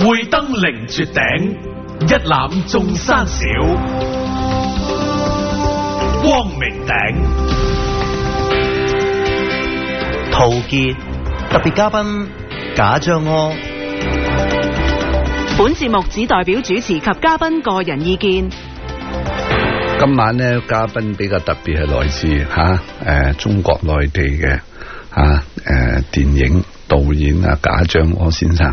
会登凌绝顶，一览众山小。光明顶，陶杰特别嘉宾贾章柯。本节目只代表主持及嘉宾个人意见。今晚呢，嘉宾比较特别，系来自诶中国内地嘅電诶电影导演啊贾樟柯先生。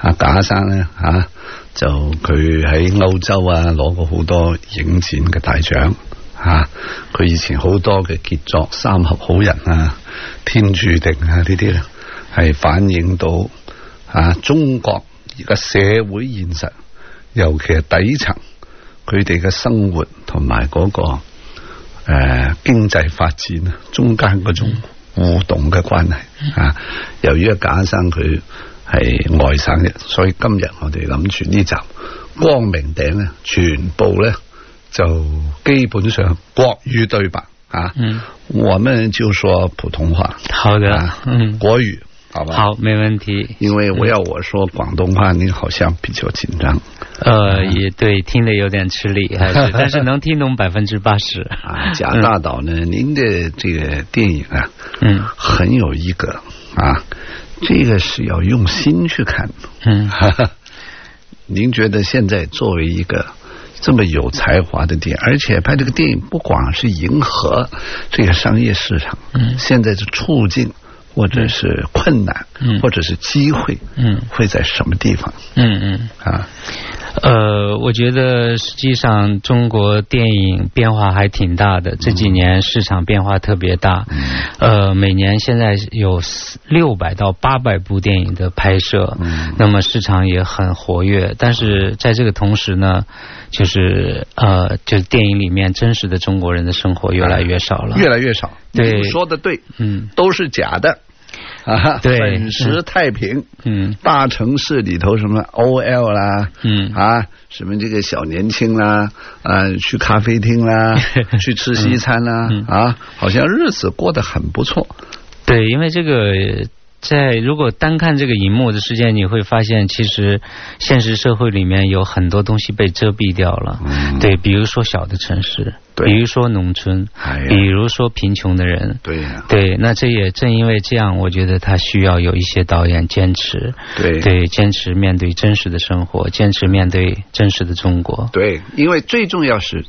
阿贾生咧，吓就佢喺欧洲啊，攞过好多影展嘅大奖吓。佢以前好多嘅杰作，《三合好人》啊，《天注定》啊，呢啲咧系反映到啊，中国而家社会现实，尤其系底层佢哋嘅生活同埋嗰个诶经济发展啊，中间嗰种互动嘅关系啊。由于阿贾生佢。系外省人，所以今日我哋谂住呢集光明顶呢，全部呢就基本上国语对白啊。我们就说普通话，好的，嗯，国语，好吧。好，没问题。因为我要我说广东话，你好像比较紧张。呃，也对，听得有点吃力，但是能听懂百分之八十啊。贾大导呢，您的这个电影啊，嗯，很有一格啊。这个是要用心去看嗯，您觉得现在作为一个这么有才华的电影，而且拍这个电影不光是迎合这个商业市场，嗯，现在的促进或者是困难，嗯，或者是机会，嗯，会在什么地方？嗯嗯啊。呃，我觉得实际上中国电影变化还挺大的，这几年市场变化特别大。呃，每年现在有六百到八百部电影的拍摄，那么市场也很活跃。但是在这个同时呢，就是呃，就是电影里面真实的中国人的生活越来越少了，越来越少。对，说的对，嗯，都是假的。啊，对，粉石太平，嗯，大城市里头什么 OL 啦，嗯啊，什么这个小年轻啦，啊，去咖啡厅啦，去吃西餐啦，啊，好像日子过得很不错。对，因为这个。在如果单看这个荧幕的世界，你会发现，其实现实社会里面有很多东西被遮蔽掉了。对，比如说小的城市，比如说农村，比如说贫穷的人。对。对，那这也正因为这样，我觉得他需要有一些导演坚持。对。对，坚持面对真实的生活，坚持面对真实的中国。对，因为最重要是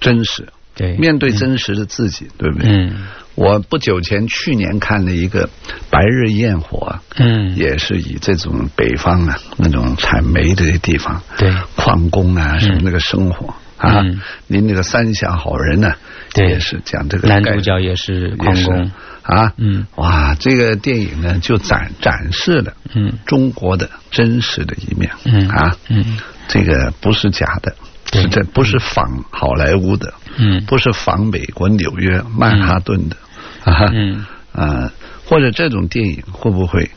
真实。对。面对真实的自己，对不对？嗯。我不久前去年看了一个《白日焰火》，嗯，也是以这种北方啊那种采煤的地方，对，矿工啊什么那个生活啊，您那个三峡好人呢，也是讲这个男主角也是矿工啊，嗯，哇，这个电影呢就展展示了，嗯，中国的真实的一面，嗯啊，嗯，这个不是假的，是这不是仿好莱坞的，嗯，不是仿美国纽约曼哈顿的。嗯啊，或者这种电影会不会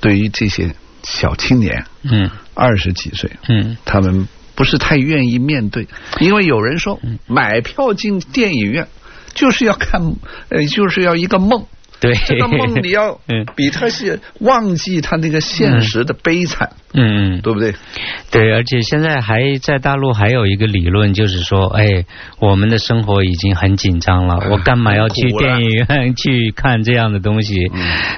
对于这些小青年，嗯，二十几岁，嗯，他们不是太愿意面对，因为有人说买票进电影院就是要看，呃，就是要一个梦。这个梦你要，比他是忘记他那个现实的悲惨，嗯，对不对？对，而且现在还在大陆还有一个理论，就是说，哎，我们的生活已经很紧张了，我干嘛要去电影院 去看这样的东西？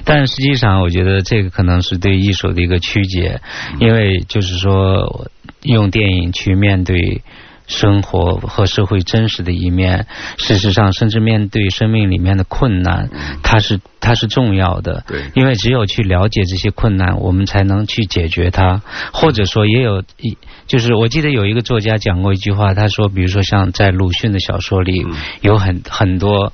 但实际上，我觉得这个可能是对艺术的一个曲解，因为就是说，用电影去面对。生活和社会真实的一面，事实上，甚至面对生命里面的困难，它是它是重要的。对，因为只有去了解这些困难，我们才能去解决它。或者说，也有一就是我记得有一个作家讲过一句话，他说，比如说像在鲁迅的小说里，有很很多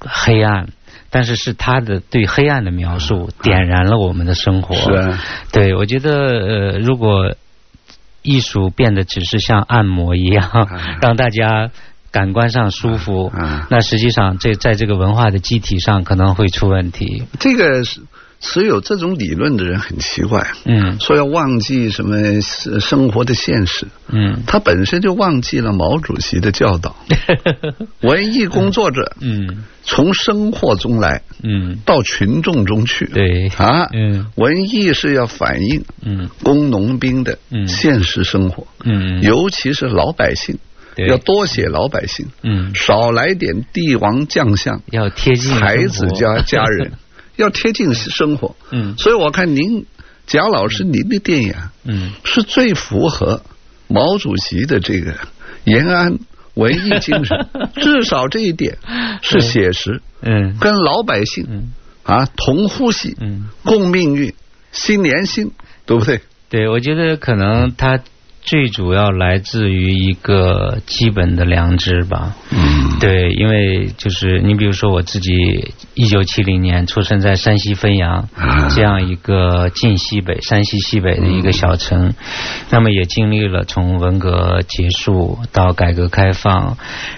黑暗，但是是他的对黑暗的描述点燃了我们的生活。是，对我觉得呃，如果。艺术变得只是像按摩一样，让大家感官上舒服。那实际上，这在这个文化的机体上可能会出问题。这个是。持有这种理论的人很奇怪，嗯，说要忘记什么生活的现实，嗯，他本身就忘记了毛主席的教导，文 艺工作者，嗯，从生活中来，嗯，到群众中去，对啊，嗯，文艺是要反映，嗯，工农兵的现实生活，嗯，尤其是老百姓，要多写老百姓，嗯，少来点帝王将相，要贴近孩子家家人。要贴近生活，嗯，所以我看您贾老师您的电影，嗯，是最符合毛主席的这个延安文艺精神，至少这一点是写实，嗯，跟老百姓啊同呼吸，嗯，共命运，心连心，对不对？对，我觉得可能他。最主要来自于一个基本的良知吧，嗯，对，因为就是你比如说我自己，一九七零年出生在山西汾阳这样一个晋西北、山西西北的一个小城，那么也经历了从文革结束到改革开放，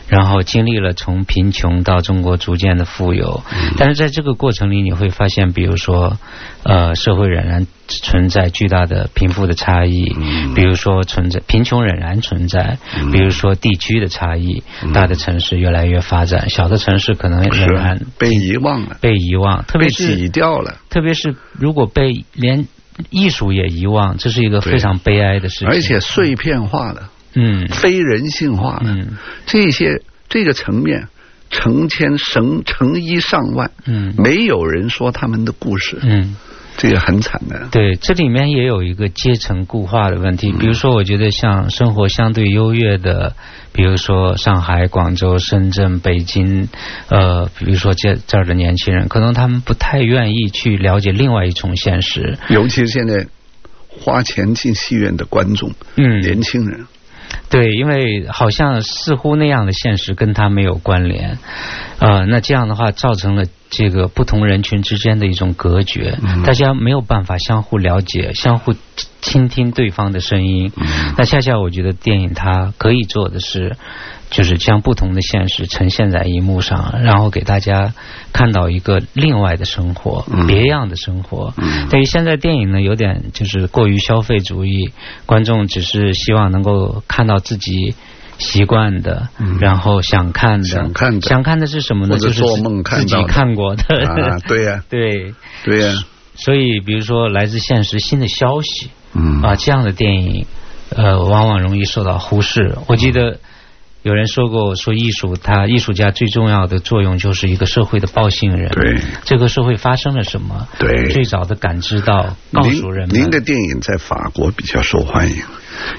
然后经历了从贫穷到中国逐渐的富有，但是在这个过程里你会发现，比如说，呃，社会仍然。存在巨大的贫富的差异，比如说存在贫穷仍然存在，比如说地区的差异，大的城市越来越发展，小的城市可能仍然被遗忘了，被遗忘，特别是挤掉了，特别是如果被连艺术也遗忘，这是一个非常悲哀的事情，而且碎片化的，嗯，非人性化的，这些这个层面成千成成亿上万，嗯，没有人说他们的故事，嗯。这个很惨的，对，这里面也有一个阶层固化的问题。比如说，我觉得像生活相对优越的，比如说上海、广州、深圳、北京，呃，比如说这这儿的年轻人，可能他们不太愿意去了解另外一重现实。尤其是现在花钱进戏院的观众，嗯，年轻人，对，因为好像似乎那样的现实跟他没有关联，呃，那这样的话造成了。这个不同人群之间的一种隔绝，大家没有办法相互了解、相互倾听对方的声音。那恰恰我觉得电影它可以做的是，就是将不同的现实呈现在荧幕上，然后给大家看到一个另外的生活、别样的生活。对于现在电影呢，有点就是过于消费主义，观众只是希望能够看到自己。习惯的，然后想看的，想看的，想看的是什么呢？就是做梦看到自己看过的，对呀，对，对呀。所以，比如说来自现实新的消息，嗯啊，这样的电影，呃，往往容易受到忽视。我记得。有人说过，说艺术，它艺术家最重要的作用就是一个社会的报信人。对，这个社会发生了什么？对，最早的感知到，告诉人。们您的电影在法国比较受欢迎，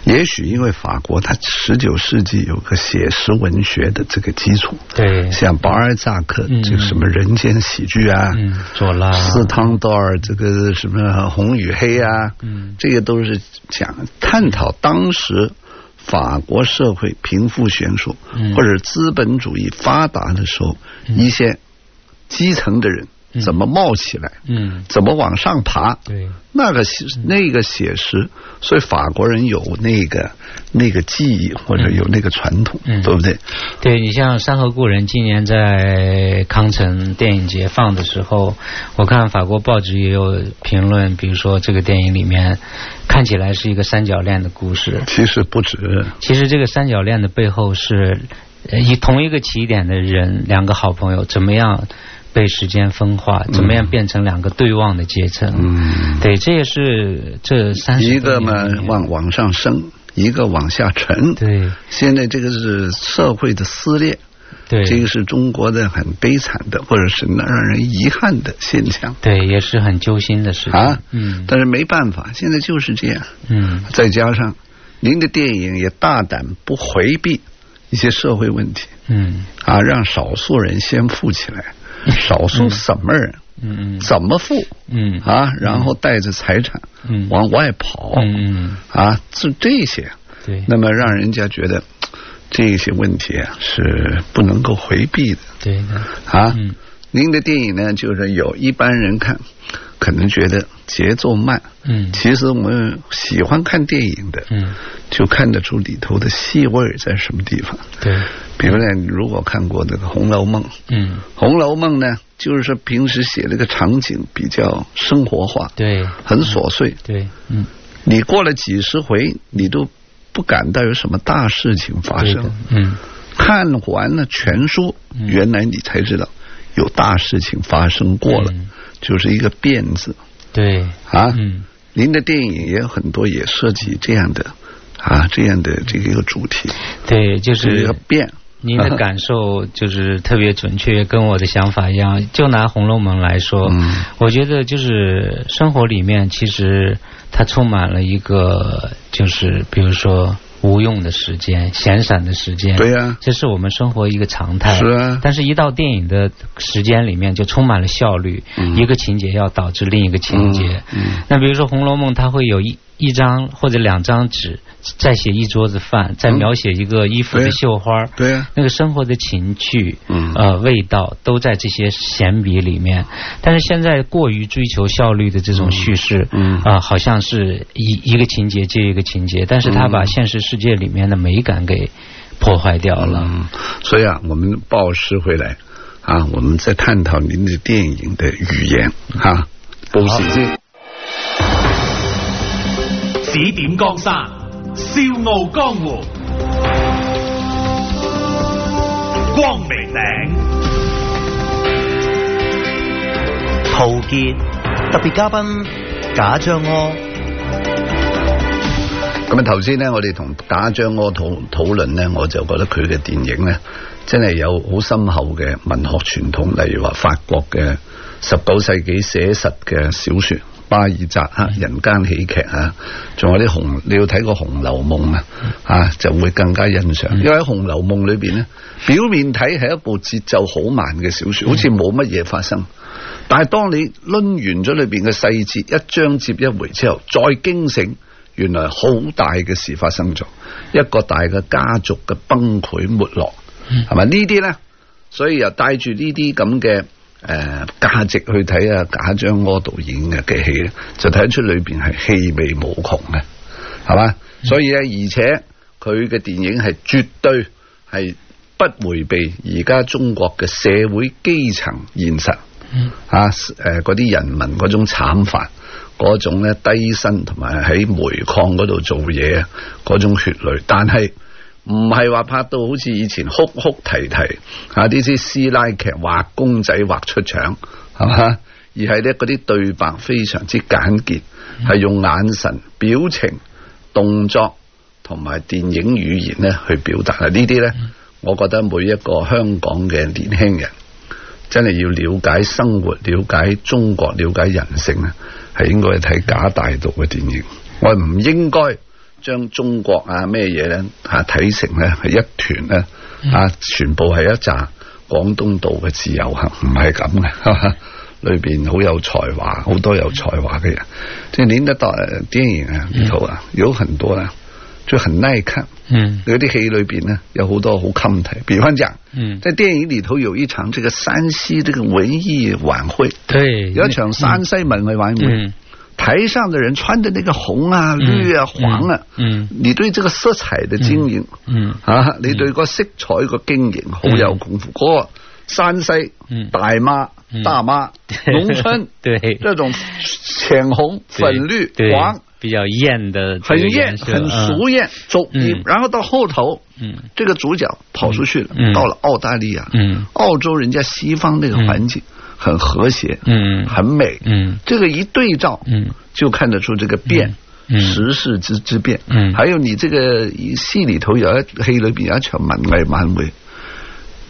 也许因为法国它十九世纪有个写实文学的这个基础。对，像巴尔扎克这个什么《人间喜剧》啊，左拉、斯汤达尔这个什么《红与黑》啊，嗯，这些都是讲探讨当时。法国社会贫富悬殊，或者资本主义发达的时候，一些基层的人。怎么冒起来？嗯，怎么往上爬？对，那个写那个写实，所以法国人有那个那个记忆，或者有那个传统，对不对？对，你像《山河故人》今年在康城电影节放的时候，我看法国报纸也有评论，比如说这个电影里面看起来是一个三角恋的故事，其实不止。其实这个三角恋的背后是，以同一个起点的人，两个好朋友怎么样？被时间分化，怎么样变成两个对望的阶层？嗯，对，这也是这三十一个嘛，往往上升，一个往下沉。对，现在这个是社会的撕裂，对，这个是中国的很悲惨的，或者是那让人遗憾的现象。对，也是很揪心的事情啊。嗯，但是没办法，现在就是这样。嗯，再加上您的电影也大胆不回避一些社会问题。嗯，啊，让少数人先富起来。少数什么人，嗯怎么富，嗯啊，然后带着财产，往外跑，嗯啊，是这些，对，那么让人家觉得这些问题啊是不能够回避的，对的啊，您的电影呢，就是有一般人看。可能觉得节奏慢，嗯，其实我们喜欢看电影的，嗯，就看得出里头的戏味在什么地方，对。比如呢，你如果看过那个《红楼梦》，嗯，《红楼梦》呢，就是说平时写那个场景比较生活化，对，很琐碎，对，嗯。你过了几十回，你都不感到有什么大事情发生，嗯。看完了全书，原来你才知道有大事情发生过了。就是一个变字，对啊，嗯，您的电影也有很多也涉及这样的啊，这样的这个一个主题，对，就是一个变。您的感受就是特别准确，跟我的想法一样。就拿《红楼梦》来说，我觉得就是生活里面其实它充满了一个，就是比如说。无用的时间，闲散的时间，对呀，这是我们生活一个常态。是，啊，但是，一到电影的时间里面，就充满了效率。一个情节要导致另一个情节。那比如说《红楼梦》，它会有一。一张或者两张纸，再写一桌子饭，再描写一个衣服的绣花对啊，那个生活的情趣，嗯，呃，味道都在这些闲笔里面。但是现在过于追求效率的这种叙事，嗯，啊，好像是一一个情节接一个情节，但是他把现实世界里面的美感给破坏掉了。所以啊，我们报诗回来啊，我们在探讨您的电影的语言啊，报时先。指点江山，笑傲江湖。光明顶，陶杰特别嘉宾，贾樟柯。咁啊，头先咧，我哋同贾樟柯讨讨论咧，我就觉得佢嘅电影咧，真系有好深厚嘅文学传统，例如话法国嘅十九世纪写实嘅小说。巴尔扎哈《人间喜剧》啊，仲有啲红，你要睇过《红楼梦》啊，啊就会更加欣赏。因为喺《红楼梦》里边咧，表面睇系一部节奏好慢嘅小说，好似冇乜嘢发生。但系当你攆完咗里边嘅细节，一章接一回之后，再惊醒，原来好大嘅事发生咗，一个大嘅家族嘅崩溃没落，系咪呢啲咧？所以又带住呢啲咁嘅。诶，价值去睇啊，贾樟柯导演嘅嘅戏咧，就睇得出里边系气味无穷嘅，系嘛？所以咧，而且佢嘅电影系绝对系不回避而家中国嘅社会基层现实，诶，嗰啲人民嗰种惨法，嗰种咧低薪同埋喺煤矿嗰度做嘢嗰种血泪，但系。唔系话拍到好似以前哭哭啼啼吓，啲啲师奶剧画公仔画出场系嘛，而系咧啲对白非常之简洁，系用眼神、表情、动作同埋电影语言咧去表达。啊，呢啲咧，我觉得每一个香港嘅年轻人真系要了解生活、了解中国、了解人性啊，系应该睇假大毒嘅电影，我唔应该。将中国啊咩嘢咧吓睇成咧系一团咧啊，全部系一扎广东道嘅自由行，唔系咁嘅。里 边好有才华，好多有才华嘅人，即系捻得到。电影啊，呢套啊，有很多啦，最很耐看。嗯，啲戏里边呢，有好多好襟睇。比方讲，嗯，在电影里头有一场这个山西这个文艺晚会，对，有一场山西文艺晚会。台上的人穿的那个红啊、绿啊、黄啊，嗯，你对这个色彩的经营，嗯啊，你对个色彩的经营好有功夫。山西大妈、大妈农村 对这种浅红、粉绿、黄比较艳的，很艳、很俗艳。走，然后到后头，嗯，这个主角跑出去了，到了澳大利亚，嗯，澳洲人家西方那个环境。很和谐，嗯，很美，嗯，这个一对照，嗯，就看得出这个变，时事之之变，嗯，还有你这个戏里头有黑了，比较全蛮美蛮美。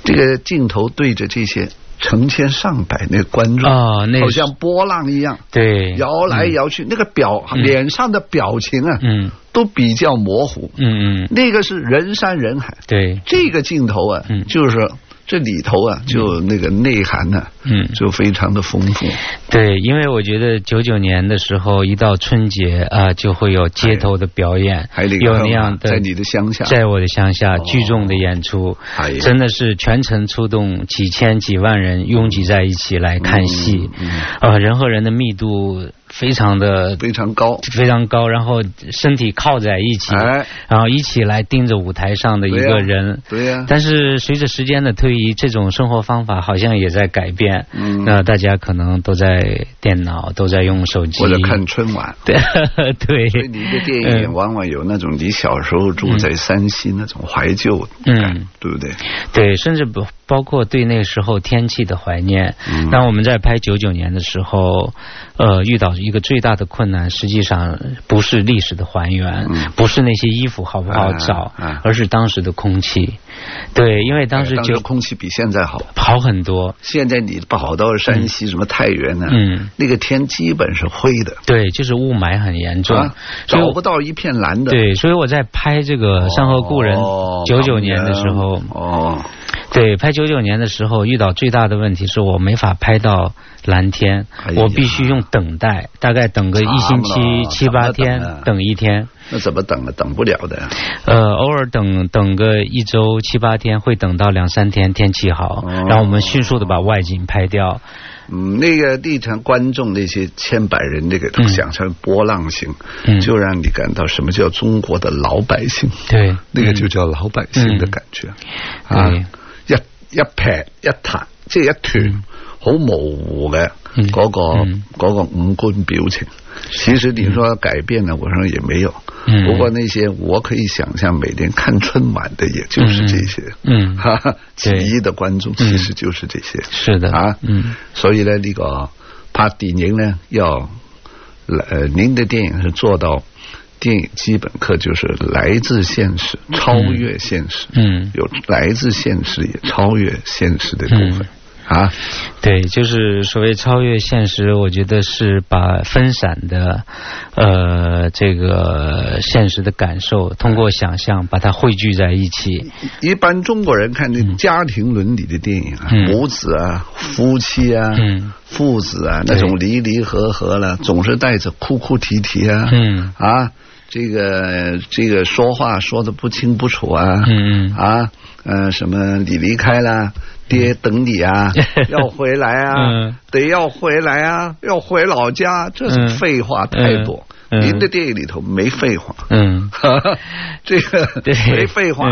这个镜头对着这些成千上百那观众啊，好像波浪一样，对，摇来摇去，那个表脸上的表情啊，嗯，都比较模糊，嗯那个是人山人海，对，这个镜头啊，嗯，就是这里头啊，就那个内涵呢。嗯，就非常的丰富。对，因为我觉得九九年的时候，一到春节啊，就会有街头的表演，有那样的在你的乡下，在我的乡下聚众的演出，真的是全城出动，几千几万人拥挤在一起来看戏啊，人和人的密度非常的非常高，非常高，然后身体靠在一起，然后一起来盯着舞台上的一个人，对呀，但是随着时间的推移，这种生活方法好像也在改变。嗯，那大家可能都在电脑，都在用手机，或者看春晚。对对，所以电影往往有那种你小时候住在山西那种怀旧感，对不对？对，甚至不包括对那时候天气的怀念。那我们在拍九九年的时候，呃，遇到一个最大的困难，实际上不是历史的还原，不是那些衣服好不好找，而是当时的空气。对，因为当时当时空气比现在好好很多。现在你跑到山西，什么太原呢？嗯，那个天基本是灰的，对，就是雾霾很严重，找不到一片蓝的。对，所以我在拍这个《山河故人》九九年的时候。哦。对，拍九九年的时候，遇到最大的问题是我没法拍到蓝天，我必须用等待，大概等个一星期七八天，等一天。那怎么等啊？等不了的。呃，偶尔等等个一周七八天，会等到两三天天气好，然后我们迅速的把外景拍掉。嗯，那个地场观众那些千百人，那个都想成波浪形，就让你感到什么叫中国的老百姓。对，那个就叫老百姓的感觉啊。一撇一弹，即一团好模糊的嗰个嗰个五官表情。其实你说改变了我说也没有。不过那些我可以想象，每天看春晚的，也就是这些，哈，奇异的观众其实就是这些。是的啊，所以呢，呢个拍电影呢，要，呃，您的电影是做到。电影基本课就是来自现实，超越现实。嗯，有来自现实也超越现实的部分啊。对，就是所谓超越现实，我觉得是把分散的呃这个现实的感受，通过想象把它汇聚在一起。一般中国人看那家庭伦理的电影，啊，母子啊、夫妻啊、父子啊，那种离离合合了，总是带着哭哭啼啼啊，嗯啊。这个这个说话说的不清不楚啊，啊，呃，什么你离开了，爹等你啊，要回来啊，得要回来啊，要回老家，这是废话太多。您的电影里头没废话，这个没废话，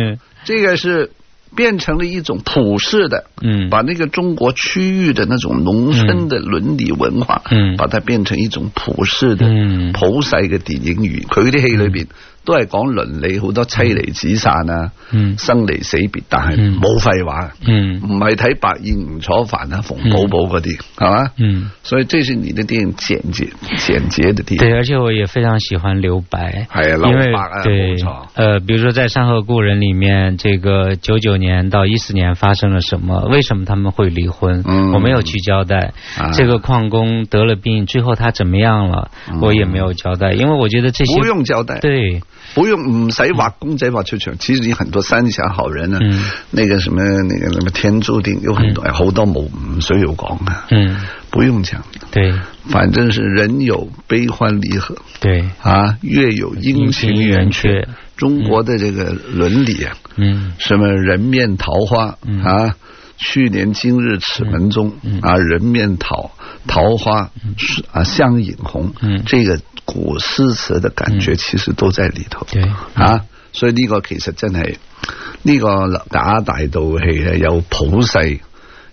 这个是。变成了一种普世的，把那个中国区域的那种农村的伦理文化，把它变成一种普世的普世嘅电影语言，佢戏里边。都系讲伦理，好多妻离子散啊，生离死别，但系冇废话，唔系睇白燕、吴楚凡啊、冯宝宝嗰啲，系嘛？嗯，所以这是你的电影简洁、简洁的地方。对，而且我也非常喜欢留白，系啊，留白啊，冇比如说在《山河故人》里面，这个九九年到一四年发生了什么？为什么他们会离婚？我没有去交代。这个矿工得了病，最后他怎么样了？我也没有交代，因为我觉得这些不用交代。对。不用，唔使画公仔画出墙。其实有很多三峡好人呢，那个什么那个什么天注定有很多好多，冇唔需要讲啊。嗯，不用讲。对，反正是人有悲欢离合。对啊，月有阴晴圆缺。中国的这个伦理啊，嗯，什么人面桃花啊。去年今日此门中，啊人面桃桃花，啊相映红。嗯，这个古诗词的感觉其实都在里头。对，啊，所以呢个其实真系呢个打大道具咧，有普世，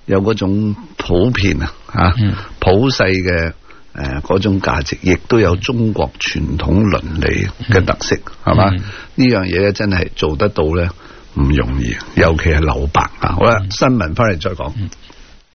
有嗰种普遍啊，啊普世嘅诶嗰种价值，亦都有中国传统伦理嘅特色，系嘛？呢样嘢咧真系做得到咧。唔容易，尤其系樓白啊！好啦，新闻翻嚟再讲。